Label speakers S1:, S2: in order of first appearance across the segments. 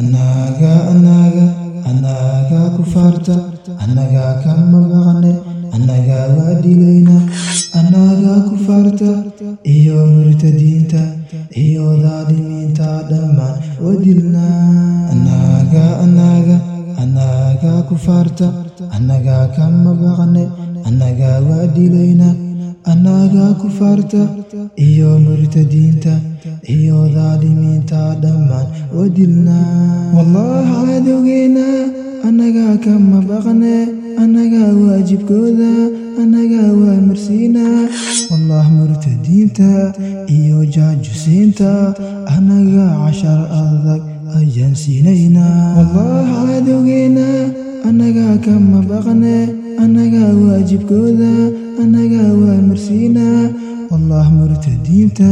S1: annaga annaga annaga kufaarta annaga kama baqne annaga waa dilayna annaga kufaarta iyo murtadiinta iyo daalimiinta dhammaan waa dilnaa annaga annaga annaga kufaarta annaga kama baqne annaga waa dilayna annaga kufaarta iyo murtadiinta iyo daalimiinta dhammaan. Waa dilnaa wallah cadowgeena annaga kama baqne annaga waajibkooda annaga waa marsiinaa wallah murtadiinta iyo jaajusiinta annaga cashar adag ayaan siinaynaa. Wallah cadowgeena annaga kama baqne waajibkooda annaga waa marsiinaa wallah murtadiinta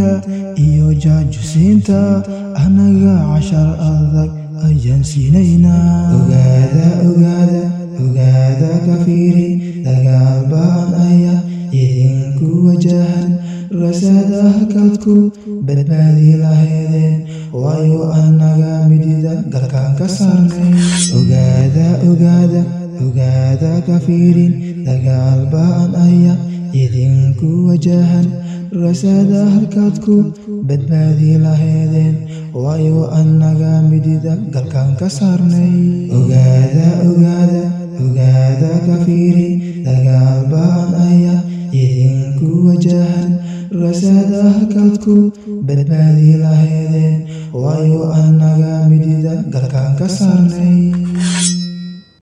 S1: iyo jaajusiinta annaga cashar adag ayaan siinaynaa. Ogaada ogaada kafiiri dagaal baan aya idinku wajahan. Rasada halkaadku badbaadi lahaydeen waayo annaga midida galkaan ka saarnay. Ogaada ogaada ogaada kafiirin dagaal baan aya idinku wajahan. Rasada halkaadku badbaadi lahaydeen waayo annaga midida galkaan ka saarnay. Ogaada ogaada ogaada kafiiri dagaal baan aya idinku wajahan. Rasada halkaadku badbaadi lahaydeen waayo annaga midida galkaan ka saarnay